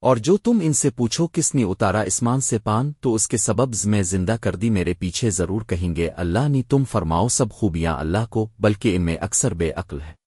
اور جو تم ان سے پوچھو کس نے اتارا اسمان سے پان، تو اس کے سببز میں زندہ کر دی میرے پیچھے ضرور کہیں گے، اللہ نے تم فرماؤ سب خوبیاں اللہ کو، بلکہ ان میں اکثر بے عقل ہے۔